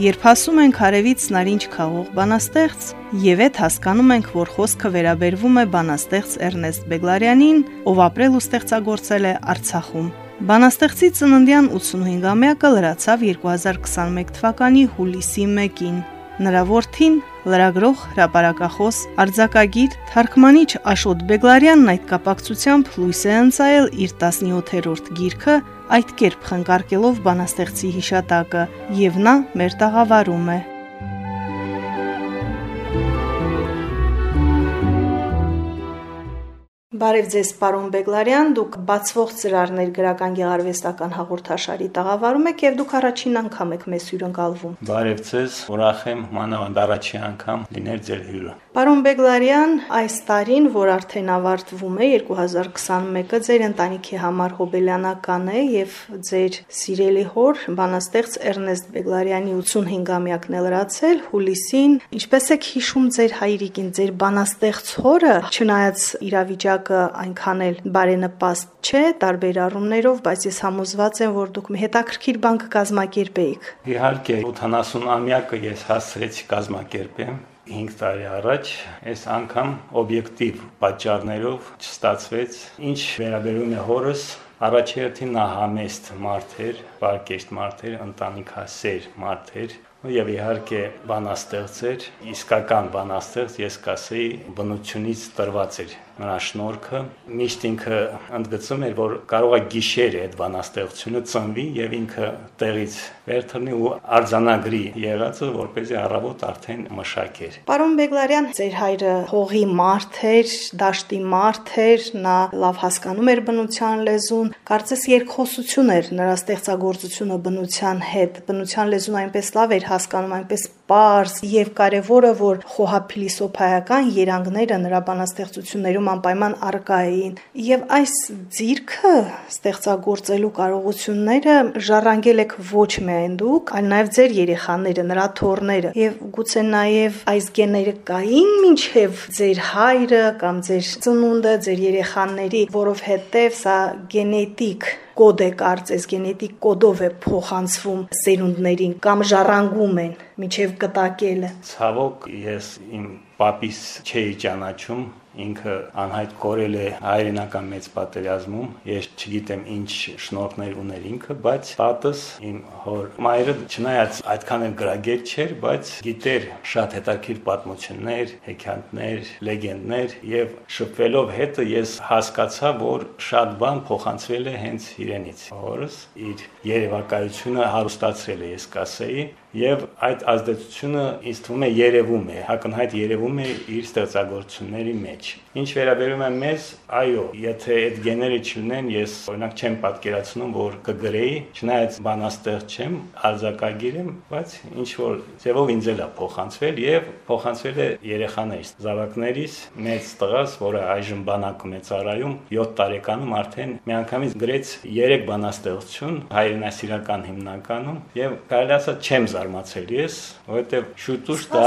Երբ ասում ենք արևից նարինջ քաղող բանաստեղծ, եւ այդ հասկանում ենք, որ խոսքը վերաբերվում է բանաստեղծ Էրնեստ Բեգլարյանին, ով ապրել ու ստեղծագործել է Արցախում։ Բանաստեղծի ծննդյան 85-ամյակը լրացավ 2021 թվականի հուլիսի 1-ին։ Նրա որդին լրագրող, հրապարակախոս, արձակագիր, թարգմանիչ Աշոտ Բեգլարյանն այդ կապակցությամբ լույս է ընծայել իր 17-րդ գիրքը, այդ կերպ խնկարկելով բանաստեղծի հիշատակը, եւ նա մեր տաղավարում է։ Բարև ձեզ, պարոն Բեգլարյան, դուք բացվող ծրարներ գրական գեղարվեստական հաղորդաշարի տաղավարում եք եւ դուք առաջին անգամ եք մեզ հյուրընկալվում։ Բարև ձեզ, ուրախ եմ մանավանդ առաջին անգամ լինել ձեր հյուրը։ Պարոն Բեգլարյան, այս տարին, որ արդեն ավարտվում է 2021-ը, ձեր ընտանիքի համար հոբելյանական է եւ ձեր սիրելի հոր բանաստեղծ Էրնեստ Բեգլարյանի 85-ամյակն է լրացել հուլիսին։ Ինչպես եք հիշում ձեր հայրիկին, ձեր բանաստեղծ հորը, չնայած իրավիճակը այնքան էլ բարենպաստ չէ տարբեր առումներով, բայց ես համոզված եմ, որ դուք մի հետաքրքիր բան կկազմակերպեիք։ Իհարկե, 80-ամյակը ես հասցրեցի կազմակերպեմ 5 տարի առաջ այս անգամ օբյեկտիվ պատճառներով չստացվեց ինչ վերաբերում է հորս առաջերտին նա համեստ մարդ էր, բարգեշտ մարդ էր, ընտանիքասեր մարդ էր, եւ իհարկե բանաստեղծ էր, իսկական բանաստեղծ, ես կասեի, բնությունից տրված էր նրա շնորհքը։ Միշտ ինքը ընդգծում էր, որ կարող է գիշեր այդ բանաստեղծությունը ծնվի եւ ինքը տեղից վերթռնի ու արձանագրի եղածը, որ เป զի առավոտ արդեն մշակեր։ Պարոն Բեգլարյան, ձեր հայրը հողի մարդ էր, դաշտի մարդ էր, նա լավ հասկանում էր բնության լեզուն, կարծես երկխոսություն էր նրա ստեղծագործությունը բնության հետ։ Բնության լեզուն այնպես լավ էր հասկանում այնպես պարզ եւ կարեւորը որ խոհափիլիսոփայական երանգները նրա բանաստեղծություններում անպայման արկա էին եւ այս ձիրքը ստեղծագործելու կարողությունները ժառանգել եք ոչ միայն դուք, այլ նաեւ ձեր երեխաները, նրա թորները եւ գուցե նաեւ այս գեները կային ինչեւ ձեր հայրը կամ ձեր ծնունդը, ձեր երեխաների, որովհետեւ սա գենետիկ կոդ է կարծես գենետիկ կոդով է փոխանցվում սերունդներին կամ ժառանգում են միջև կտակելը ցավոք ես իմ պապիս չէի ճանաչում ինքը անհայտ կորել է հայրենական մեծ պատերազմում ես չգիտեմ ինչ շնորհներ ուներ ինքը բայց պատս իմ հոր մայրը չնայած այդքան էլ գրագետ չէր բայց գիտեր շատ հետաքրքիր պատմություններ հեքիաթներ լեգենդներ եւ շփվելով հետը ես հասկացա որ շատ բան փոխանցվել է հենց իրենից հորս իր երևակայությունը հարուստացրել է ես կասեի եւ այդ ազդեցությունը ինձ թվում է երևում է, հակնհայտ երևում է իր ստեղծագործությունների մեջ։ Ինչ վերաբերում է մեզ, այո, եթե այդ գեները չլինեն, ես օրինակ չեմ պատկերացնում, որ կգրեի, չնայած բանաստեղծ չեմ, արձակագիր եմ, բայց ինչ որ ձևով ինձ էլ է փոխանցվել եւ փոխանցվել է երեխաներից, զավակներից, մեծ տղաս, որը այժմ բանակում է ծառայում, 7 տարեկանում արդեն միանգամից գրեց 3 բանաստեղծություն հայրենասիրական հիմնականում եւ կարելի ասած չեմ զարմացել ես, որովհետև շուտուշ դա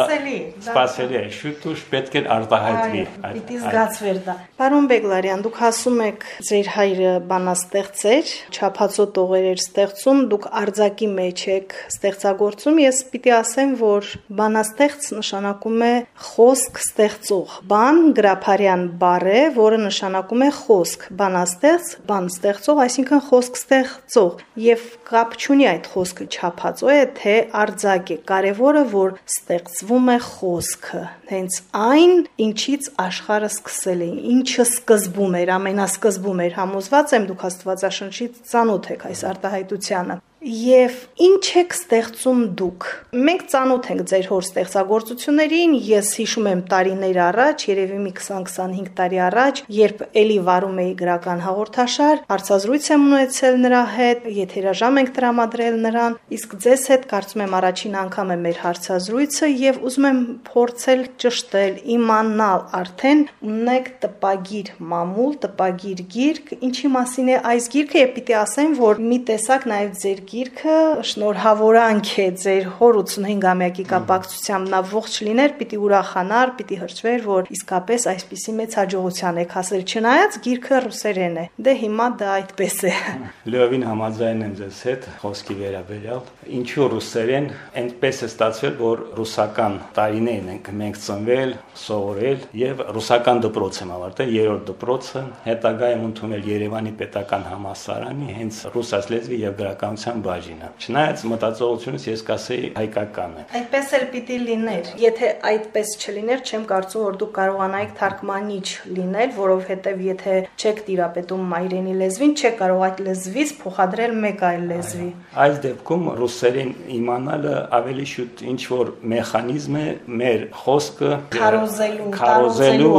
սпасելի է, շուտուշ պետք է արտահայտվի։ Պիտի զգացվեր դա։ Պարոն Բեգլարյան, դուք ասում եք ձեր հայրը բանաստեղծ էր, չափածո տողեր էր ստեղծում, դուք արձակի մեջ եք ստեղծագործում, ես պիտի ասեմ, որ բանաստեղծ նշանակում է խոսք ստեղծող։ Բան գրափարյան բառ է, որը նշանակում է խոսք, բանաստեղծ, բան ստեղծող, այսինքն խոսք ստեղծող։ Եվ կապ չունի այդ խոսքը չափածո է, թե արձակ է։ Կարևորը որ ստեղծվում է խոսքը, հենց այն, ինչից աշխարհը սկսել է, ինչը սկզբում էր, ամենասկզբում էր, համոզված եմ դուք Աստվածաշնչից ծանոթ եք այս արտահայտությանը։ եւ ինչ եք ստեղծում դուք։ Մենք ծանոթ ենք ձեր հոր ստեղծագործություններին, ես հիշում եմ տարիներ առաջ, երևի մի 20-25 տարի առաջ, երբ էլի վարում էի գրական հաղորդաշար, հարցազրույց եմ ունեցել նրա հետ, եթերաժամ ենք տրամադրել նրան, իսկ ձեզ հետ կարծում եմ առաջին անգամ է մեր հարցազրույցը եւ ուզում եմ փորձել ճշտել, իմանալ արդեն ունեք տպագիր մամուլ, տպագիր գիրք, ինչի մասին է այս գիրքը եւ պիտի ասեմ, որ մի տեսակ նաեւ ձեր գիրքը շնորհավորանք է ձեր հոր 85-ամյակի կապակցությամբ նա ողջ լիներ, պիտի ուրախանար, պիտի հրճվեր, որ իսկապես այսպիսի մեծ հաջողության եք հասել, չնայած գիրքը ռուսերեն է։ Դե հիմա դա այդպես է։ Լեովին համաձայն եմ ձեզ հետ խոսքի վերաբերյալ։ Ինչու ռուսերեն, այնպես է ստացվել, որ ռուսական տարիներն ենք մենք ծնվել, սովորել եւ ռուսական դպրոց եմ ավարտել, երրորդ դպրոցը, հետագայում ընդունել Երևանի պետական համալսարանի հենց ռուսաց լեզվի եւ գրականության բաժինը։ Չնայած մտածողությունս ես կասեի հայկական է։ Այդպես էլ պիտի լիներ։ Եթե այդպես չլիներ, չեմ կարծում, որ դուք կարողանայիք թարգմանիչ լինել, որովհետև եթե չեք տիրապետում մայրենի լեզվին, չեք կարող այդ լեզվից փոխադրել մեկ այլ լեզվի։ Այս դեպքում ռուսերեն իմանալը ավելի շուտ ինչ որ մեխանիզմ է մեր խոսքը քարոզելու, քարոզելու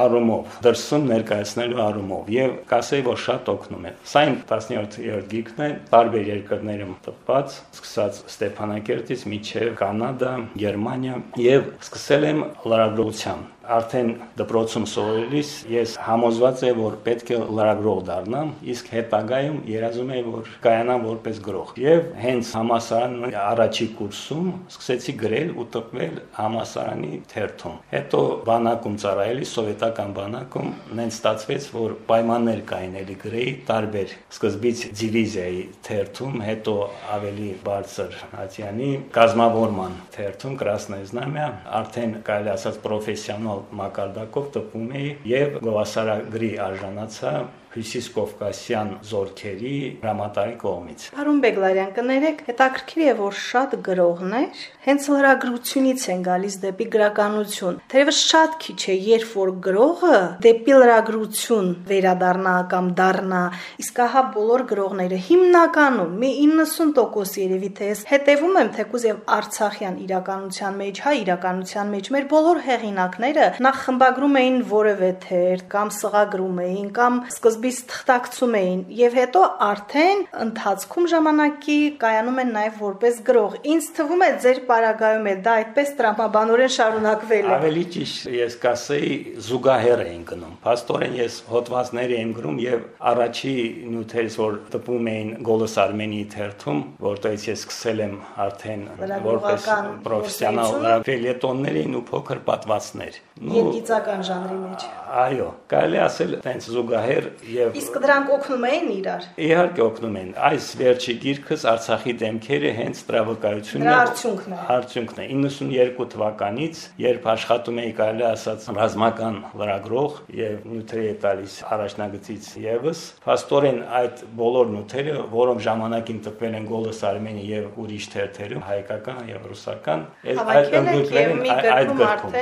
առումով, դրսում ներկայացնելու առումով եւ կասեի, որ շատ օգնում է։ Սա իմ 17-րդ գիրքն է, տարբեր երկրներում տպված, սկսած Ստեփանակերտից մինչև Կանադա, Գերմանիա եւ սկսել եմ լրագրողությամբ Արդեն դպրոցում սովորելիս ես համոզված եմ, որ պետք է լրագրող դառնամ, իսկ հետագայում երազում եմ, որ կայանամ որպես գրող։ Եվ հենց համասարան առաջի կուրսում սկսեցի գրել ու տպվել համասարանի թերթում։ Հետո բանակում ծառայելի սովետական բանակում նենց ստացվեց, որ պայմաններ կային էլի գրեի տարբեր։ Սկզբից դիվիզիայի թերթում, հետո ավելի բարձր Հատյանի կազմավորման թերթում Կրասնոյ Զնամիա, արդեն կարելի ասած պրոֆեսիոնալ մակարդակով տպում էի եւ գովասարագրի արժանացա Հյուսիս Կովկասյան զորքերի հրամանատարի կողմից։ Պարոն Բեգլարյան, կներեք, հետաքրքիր է, որ շատ գրողներ հենց լրագրությունից են գալիս դեպի գրականություն։ Թերևս շատ քիչ է, երբ որ գրողը դեպի լրագրություն վերադառնա կամ դառնա, իսկ ահա բոլոր գրողները հիմնականում մի 90% երևի թե ես հետևում եմ թեկուզ եւ Արցախյան իրականության մեջ, հայ իրականության մեջ մեր բոլոր հեղինակները նախ խմբագրում էին որևէ թերթ կամ սղագրում էին կամ սկզբ սկզբից թղթակցում էին եւ հետո արդեն ընթացքում ժամանակի կայանում են նաեւ որպես գրող։ Ինչ թվում է ձեր պարագայում է դա այդպես տրամաբանորեն շարունակվել է։ Ավելի ճիշտ ես կասեի զուգահեռ էին գնում։ Փաստորեն ես հոդվածներ եմ գրում եւ առաջի նյութերից որ տպում էին Գոլոս Արմենիի թերթում, որտեղից ես սկսել եմ արդեն որպես պրոֆեսիոնալ ֆելյետոններ էին ու փոքր պատմվածներ։ Եվ գիծական ժանրի մեջ։ Այո, կարելի ասել տենց զուգահեռ եւ Իսկ դրանք օգնում էին իրար։ Իհարկե օգնում են։ Այս վերջի գիրքս Արցախի դեմքերը հենց տրավοκայությունն է։ Արդյունքն է։ Արդյունքն է 92 թվականից, երբ աշխատում էի կարելի ասած ռազմական լրագրող եւ նյութերի տալիս առաջնագծից եւս, փաստորեն այդ բոլոր նյութերը, որոնք ժամանակին տպվել են Գոլոս Արմենի եւ ուրիշ թերթերում, հայկական եւ ռուսական, այդ ընդգրկվել են այդ գրքում։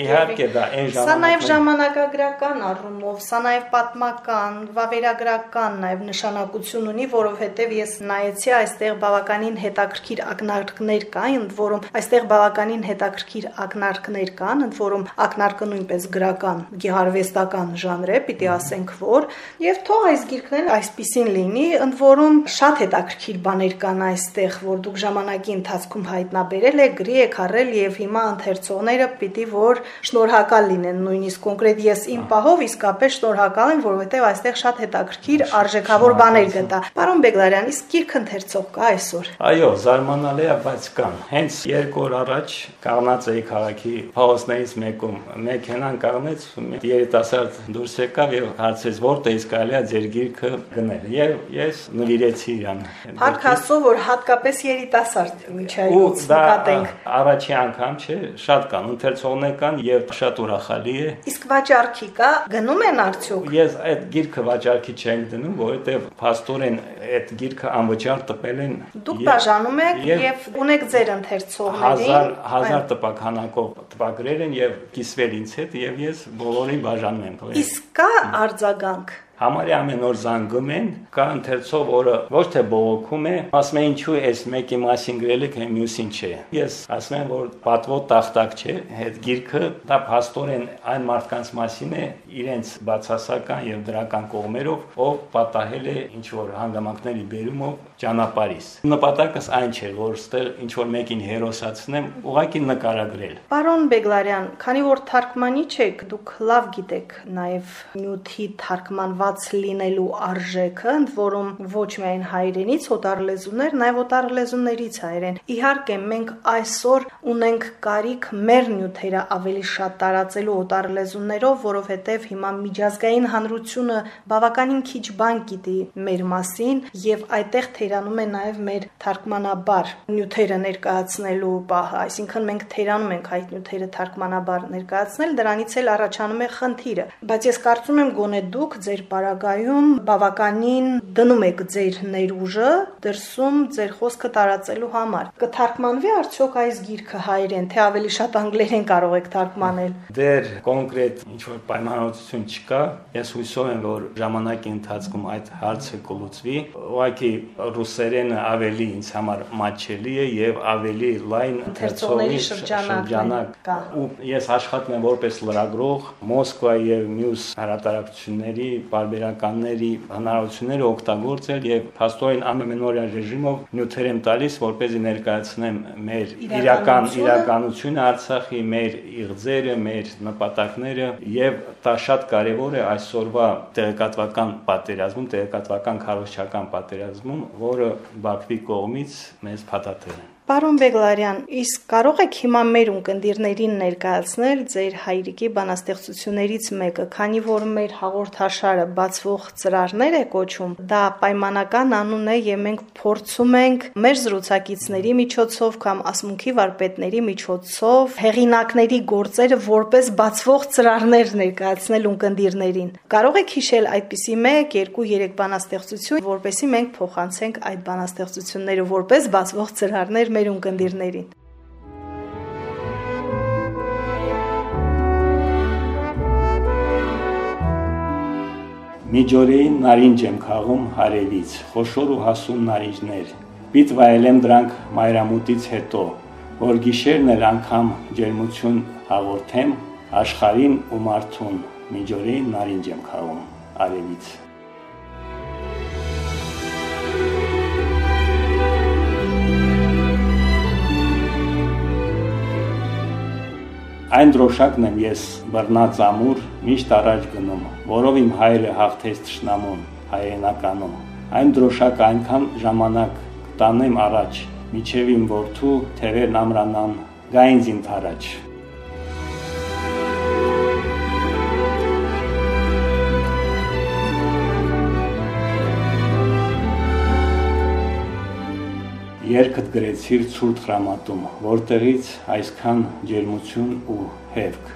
Իհարկե դա այն ժամանակ։ Սա նաեւ ժամանակագրական առումով, սա նաեւ պատմական պատմական, վավերագրական նաև նշանակություն ունի, որովհետև ես նայեցի այստեղ բավականին հետաքրքիր ակնարկներ կային, ընդ որում այստեղ բավականին հետաքրքիր ակնարկներ կան, ընդ որում ակնարկը նույնպես գրական, գեղարվեստական ժանր է, պիտի ասենք, որ եւ թող այս գիրքն էլ այսպեսին լինի, ընդ որում շատ հետաքրքիր բաներ կան այստեղ, որ դուք ժամանակի ընթացքում հայտնաբերել եք, գրի եք առել եւ հիմա ընթերցողները պիտի որ շնորհակալ լինեն, նույնիսկ կոնկրետ ես իմ պահով իսկապես շնորհակալ եմ, որովհետեւ որովհետև այստեղ շատ հետաքրքիր արժեքավոր բաներ գտա։ Պարոն Բեգլարյան, իսկ գիրք ընթերցող կա այսօր։ Այո, զարմանալի է, բայց կան։ Հենց երկու օր առաջ կաղնած էի քաղաքի փողոցներից մեկում մեքենան կաղնեց, երիտասարդ դուրս եկավ եւ հարցեց որտեղից կարելի է ձեր գիրքը գնել։ Եվ ես նվիրեցի իրան։ Փառք Աստծո, որ հատկապես երիտասարդ միջայլոց նկատենք։ Առաջի անգամ չէ, շատ կան, ընթերցողներ կան եւ շատ ուրախալի է։ Իսկ վաճառքի կա, գնում են արդյոք։ Ես այդ գիրքը վաճառքի չենք դնում, որովհետև փաստորեն այդ գիրքը անվճար տպել են։ Դուք բաժանում եք եւ ունեք ձեր ընթերցողներին։ 1000 1000 տպականակով տպագրել են եւ կիսվել ինձ հետ եւ ես բոլորին բաժանում եմ։ Իսկ կա արձագանք Համարի ամեն օր զանգում են, կա ընթերցող, որը ոչ թե բողոքում է, ասում է ինչու էս մեկի մասին գրել եք, մյուսին չէ։ Ես ասում եմ, որ պատվո տախտակ չէ, հետ գիրքը դա փաստորեն այն մարդկանց մասին է, իրենց բացասական եւ դրական կողմերով, ով պատահել է ինչ որ հանգամանքների բերումով ճանապարհիս։ Նպատակս այն չէ, որ ստեղ ինչ որ մեկին հերոսացնեմ, ուղղակի նկարագրել։ Պարոն Բեգլարյան, քանի որ թարգմանիչ եք, դուք լավ գիտեք նաև նյութի թարգմանված լինելու արժեքը, ընդ որում ոչ միայն հայերենից օտար լեզուներ, նաև օտար լեզուներից հայերեն։ Իհարկե, մենք այսօր ունենք կարիք մեր նյութերը ավելի շատ տարածելու օտար լեզուներով, որովհետև հիմա միջազգային հանրությունը բավականին քիչ բան գիտի մեր մասին եւ այդտեղ թերանում է նաև մեր թարգմանաբար նյութերը ներկայացնելու պահը, այսինքն մենք թերանում ենք այդ նյութերը թարգմանաբար ներկայացնել, դրանից էլ առաջանում է խնդիրը։ Բայց ես կարծում եմ գոնե դուք ձեր պարագայում բավականին դնում եք ձեր ներուժը դրսում ձեր խոսքը տարածելու համար։ Կթարգմանվի արդյոք այս գիրքը հայերեն, թե ավելի շատ անգլերեն կարող եք թարգմանել։ Դեր կոնկրետ ինչ որ պայմանավորություն չկա։ Ես հույսով եմ, որ ժամանակի ընթացքում այդ հարցը կլուծվի։ Ուղղակի ռուսերենը ավելի ինձ համար մաչելի է եւ ավելի լայն ընթերցողների շրջանակ Ու ես աշխատում եմ որպես լրագրող Մոսկվա եւ մյուս հարատարակությունների, բարբերականների հնարավորությունները օգտագործել եւ փաստորեն ամենօրյա ռեժիմով նյութեր եմ տալիս, որպեսզի ներկայացնեմ մեր իրական իրականությունը Արցախի, մեր իղձերը, մեր նպատակները եւ դա շատ կարեւոր է այսօրվա տեղեկատվական պատերազմում, տեղեկատվական քարոզչական պատերազմում, որը Բաքվի կողմից մեզ փաթաթել է։ Պարոն Բեգլարյան, իսկ կարող եք հիմա մեր ունկնդիրներին ներկայացնել ձեր հայրիկի բանաստեղծություններից մեկը, քանի որ մեր հաղորդաշարը բացվող ծրարներ է կոչում, դա պայմանական անուն է եւ մենք փորձում ենք մեր զրուցակիցների միջոցով կամ ասմունքի վարպետների միջոցով հեղինակների գործերը որպես բացվող ծրարներ ներկայացնել ունկնդիրներին։ Կարող եք հիշել այդպիսի 1, 2, 3 բանաստեղծություն, որպեսզի մենք փոխանցենք այդ բանաստեղծությունները որպես բացվող ծրարներ մեր ունկնդիրներին։ Միջորեին նարինջ եմ խաղում հարևից, խոշոր ու հասուն նարինջներ։ Պիտ վայելեմ դրանք մայրամուտից հետո, որ գիշերն էլ անգամ ջերմություն հաղորդեմ աշխարին ու մարդուն։ Միջորեին նարինջ եմ խաղում արևից։ Այն դրոշակն եմ ես բռնած ամուր միշտ առաջ գնում, որով իմ հայրը հաղթեց ճշնամուն հայրենականում։ Այն դրոշակը այնքան ժամանակ կտանեմ առաջ, միջև իմ որդու թևերն ամրանան, գային ինձ առաջ։ երկդ գրեցիր ցուրտ խրամատում, որտեղից այսքան ջերմություն ու հևք։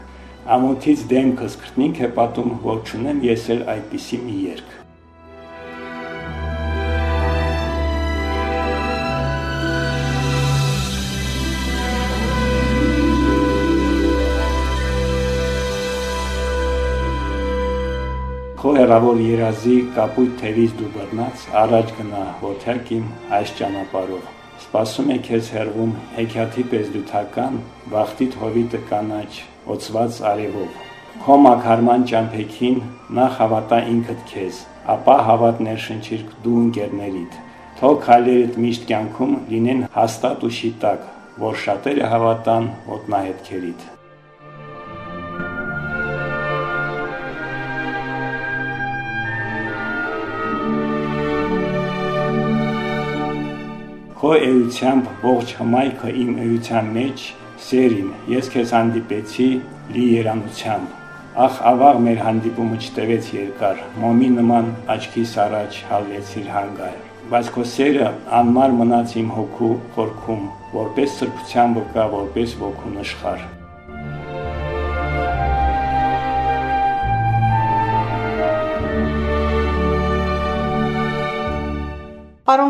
Ամոթից դեմքս քրտնինք է պատում, որ չունեմ ես էլ այդպիսի մի երկ։ Քո հերավոր երազի կապույտ թևից դու բռնած առաջ գնա ոտյակ իմ այս ճանապարհով Սպասում է քեզ հերվում հեքիաթի պես դութական, բախտիտ հովիտը կանաչ, օծված արևով։ Քո մակարման ճամփեքին նախ հավատա ինքդ քեզ, ապա հավատ ներշնչիր դու ընկերներիդ։ Թող քայլերդ միշտ կյանքում լինեն հաստատ ու շիտակ, որ շատերը հավատան ոտնահետքերիդ։ Քո էությամբ ողջ հմայքը իմ էության մեջ սերին, ես քեզ հանդիպեցի լի երանությամբ։ Ախ ավաղ մեր հանդիպումը չտևեց երկար, մոմի նման աչքիս առաջ հալվեցիր հանգար։ Բայց քո սերը անմար մնաց իմ հոգու խորքում, որպես սրբության վկա, որպես ոգու նշխար։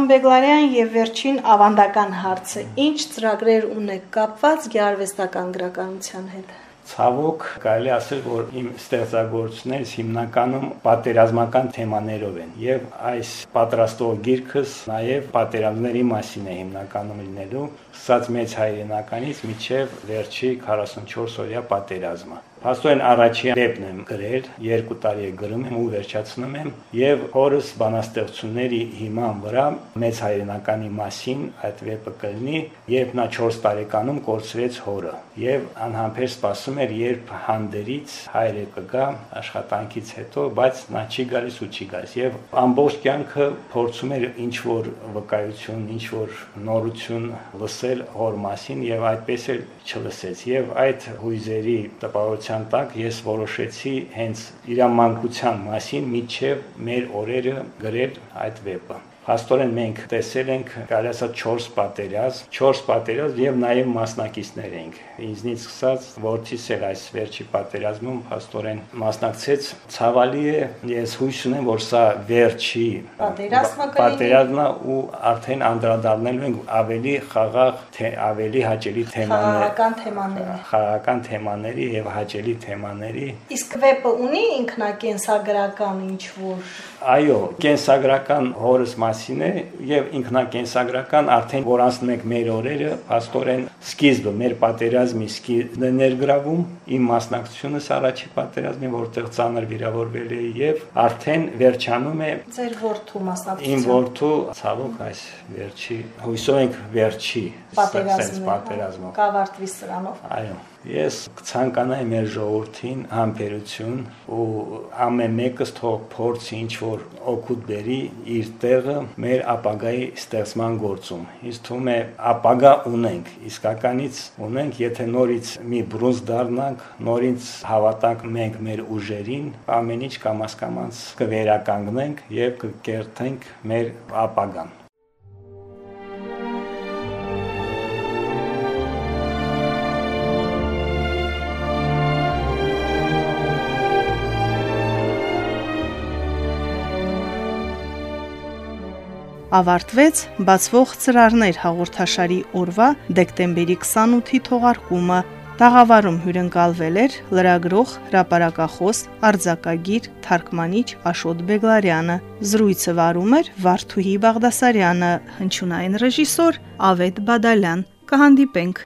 Պարոն Բեգլարյան եւ վերջին ավանդական հարցը. ինչ ծրագրեր ունեք կապված գեղարվեստական գրականության հետ։ Ցավոք կարելի ասել, որ իմ ստեղծագործություններից հիմնականում պատերազմական թեմաներով են եւ այս պատրաստող գիրքս նաեւ պատերազմների մասին է հիմնականում լինելու, սկսած մեծ հայրենականից միջև վերջի 44 օրյա պատերազմը։ Փաստորեն առաջի դեպն եմ գրել, երկու տարի է գրում եմ ու վերջացնում եմ եւ հորս բանաստեղծությունների հիման վրա մեծ հայրենականի մասին այդ վեպը կլինի, երբ նա 4 տարեկանում կորցրեց հորը եւ անհամբեր սպասում էր, երբ հանդերից հայրը կգա աշխատանքից հետո, բայց նա չի գալիս ու չի գալիս եւ ամբողջ կյանքը փորձում էր ինչ որ վկայություն, ինչ որ նորություն լսել հոր մասին եւ այդպես էլ չլսեց եւ այդ հույզերի տպավորության կարգավորության տակ ես որոշեցի հենց իր մանկության մասին միջև մեր օրերը գրել այդ վեպը Փաստորեն մենք տեսել ենք կարելի ասած 4 պատերազմ, 4 պատերազմ եւ նաեւ մասնակիցներ ենք։ Ինձնից սկսած որտիս էր այս վերջի պատերազմում փաստորեն մասնակցեց։ Ցավալի է, ես հույս ունեմ, որ սա վերջի պատերազմը պատերազմն ու արդեն անդրադառնելու ենք ավելի խաղաղ, թե ավելի հաճելի թեմաներ, խաղաղական թեմաների, խաղաղական թեմաների եւ հաճելի թեմաների։ Իսկ վեպը ունի ինքնակենսագրական ինչ որ։ Այո, կենսագրական հորս մաս մասին է եւ ինքնակենսագրական արդեն որ անցնում ենք մեր օրերը, աստորեն սկիզբը մեր պատերազմի սկիզբն է ներգրավում, իմ մասնակցությունս առաջի պատերազմին, որտեղ ցաներ վիրավորվել էի եւ արդեն վերջանում է ձեր որդու մասնակցությունը։ Իմ որդու ցավոք այս վերջի հույսով ենք վերջի պատերազմը հա, կավարտվի սրանով։ Այո։ Ես կցանկանայի մեր ժողովրդին համբերություն ու ամեն մեկս թող փորձի ինչ որ օգուտ բերի իր տեղը մեր ապագայի ստեղծման գործում։ Ինձ թվում է ապագա ունենք, իսկականից ունենք, եթե նորից մի բրոնզ դառնանք, նորից հավատանք մենք մեր ուժերին, ամեն ինչ կամաց-կամաց կվերականգնենք եւ կկերտենք մեր ապագան։ ավարտվեց բացվող ծրարներ հաղորդաշարի օրվա դեկտեմբերի 28-ի թողարկումը։ Տաղավարում հյուրընկալվել էր լրագրող, հրապարակախոս, արձակագիր, թարգմանիչ Աշոտ Բեգլարյանը։ Զրույցը վարում էր Վարդուհի Բաղդասարյանը, հնչյունային ռեժիսոր Ավետ Բադալյան։ Կհանդիպենք